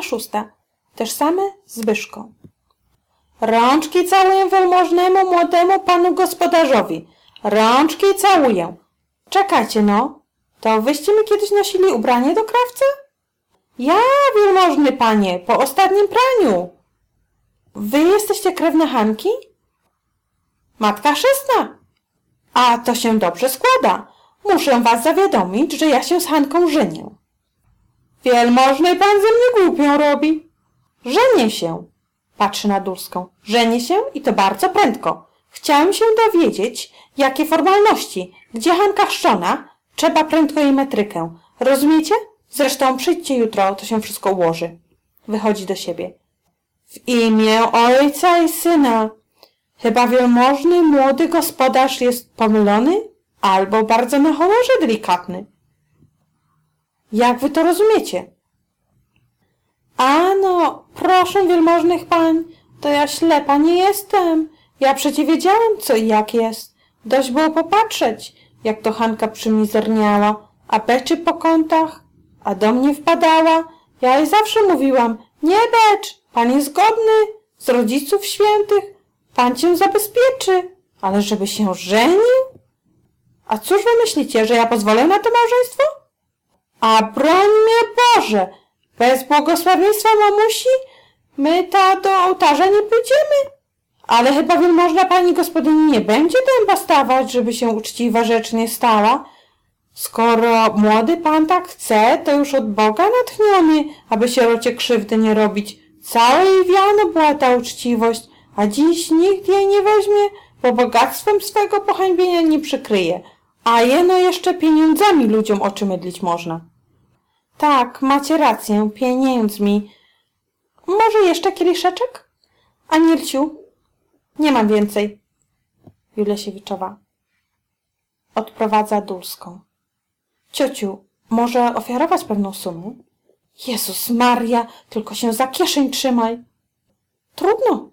godzina szósta. Też same Zbyszko. Rączki całuję wielmożnemu młodemu panu gospodarzowi. Rączki całuję. Czekajcie no. To wyście mi kiedyś nosili ubranie do krawca? Ja, wielmożny panie, po ostatnim praniu. Wy jesteście krewne Hanki? Matka chrzestna. A to się dobrze składa. Muszę was zawiadomić, że ja się z Hanką żenię. Wielmożny pan ze mnie głupią robi. Żenię się. Patrzy na Dulską. Żenię się i to bardzo prędko. Chciałem się dowiedzieć, jakie formalności, gdzie Hanka chrzczona, trzeba prędko jej metrykę. Rozumiecie? Zresztą przyjdźcie jutro, to się wszystko ułoży. Wychodzi do siebie. W imię ojca i syna. Chyba wielmożny młody gospodarz jest pomylony albo bardzo na honorze delikatny. Jak wy to rozumiecie? Ano, proszę wielmożnych pań, to ja ślepa nie jestem. Ja przecie wiedziałam, co i jak jest. Dość było popatrzeć, jak to Hanka przymizerniała, a beczy po kątach, a do mnie wpadała. Ja jej zawsze mówiłam, nie becz, pan jest godny, z rodziców świętych, pan cię zabezpieczy, ale żeby się żenił? A cóż wy myślicie, że ja pozwolę na to małżeństwo? A broń mnie Boże, bez błogosławieństwa mamusi my ta do ołtarza nie pójdziemy. Ale chyba wielmożna pani gospodyni nie będzie dęba stawać, żeby się uczciwa rzecz nie stała. Skoro młody pan tak chce, to już od Boga natchniony, aby sierocie krzywdy nie robić. Całe jej wiano była ta uczciwość, a dziś nikt jej nie weźmie, bo bogactwem swego pohańbienia nie przykryje. A jeno jeszcze pieniądzami ludziom oczy mydlić można. Tak, macie rację, pieniędzmi. Może jeszcze kieliszeczek? Anielciu, nie mam więcej. Julesiewiczowa. Odprowadza Dulską. Ciociu, może ofiarować pewną sumę? Jezus Maria, tylko się za kieszeń trzymaj. Trudno.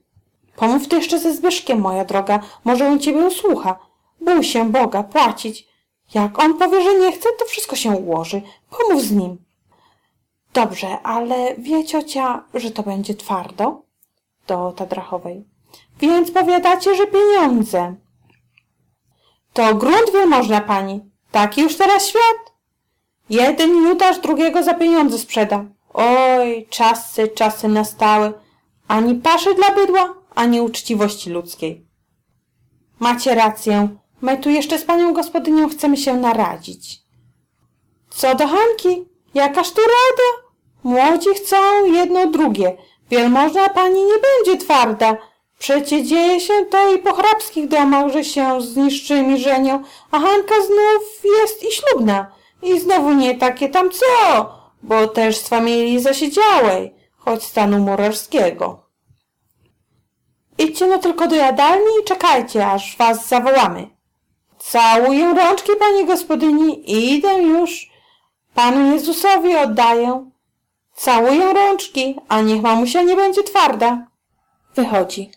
Pomów ty jeszcze ze Zbyszkiem, moja droga. Może on ciebie usłucha. Bój się Boga, płacić. Jak on powie, że nie chce, to wszystko się ułoży. Pomów z nim. Dobrze, ale wie ciocia, że to będzie twardo? Do Tadrachowej. Więc powiadacie, że pieniądze. To grunt wielmożna pani. Taki już teraz świat. Jeden Judasz drugiego za pieniądze sprzeda. Oj, czasy, czasy nastały. Ani paszy dla bydła, ani uczciwości ludzkiej. Macie rację. My tu jeszcze z panią gospodynią chcemy się naradzić. Co do Hanki? Jakaż tu rada? Młodzi chcą jedno drugie. Wielmożna pani nie będzie twarda. Przecie dzieje się to i po hrabskich domach, że się z niższymi żenią, a Hanka znów jest i ślubna. I znowu nie takie tam co, bo też z familii zasiedziałej, choć stanu murarskiego. Idźcie no tylko do jadalni i czekajcie, aż was zawołamy. Całuję rączki, pani gospodyni, i idę już. Panu Jezusowi oddaję. Całuję rączki, a niech mamusia nie będzie twarda. Wychodzi.